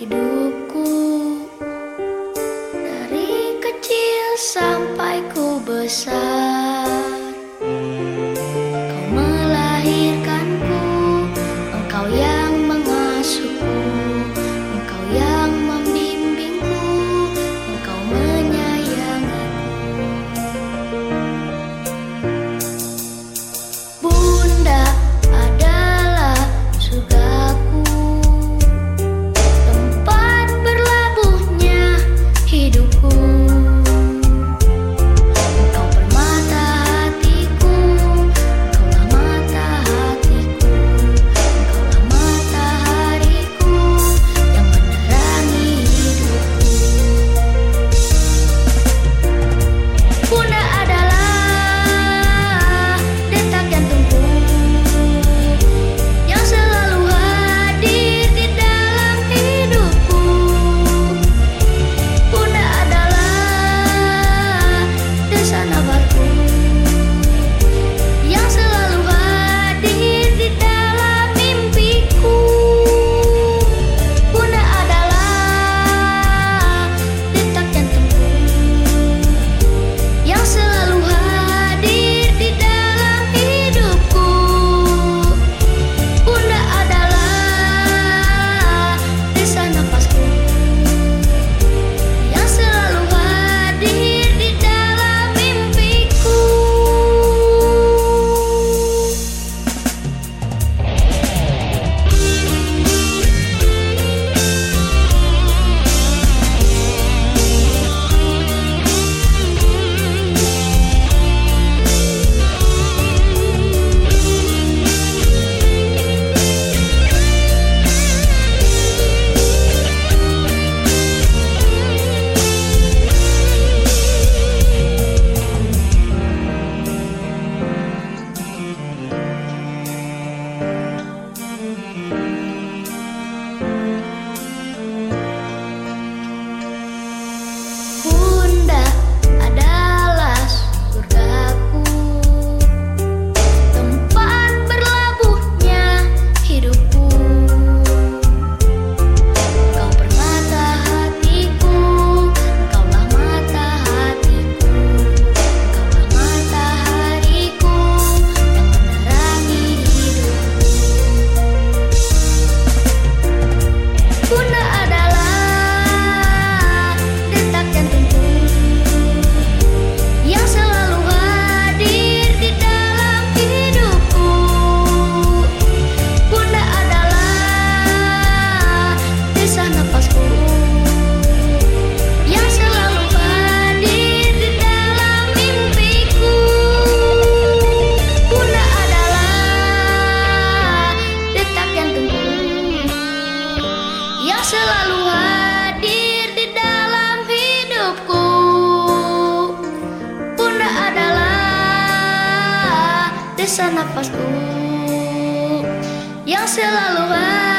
hidupku desa nafasku yang selalu hadir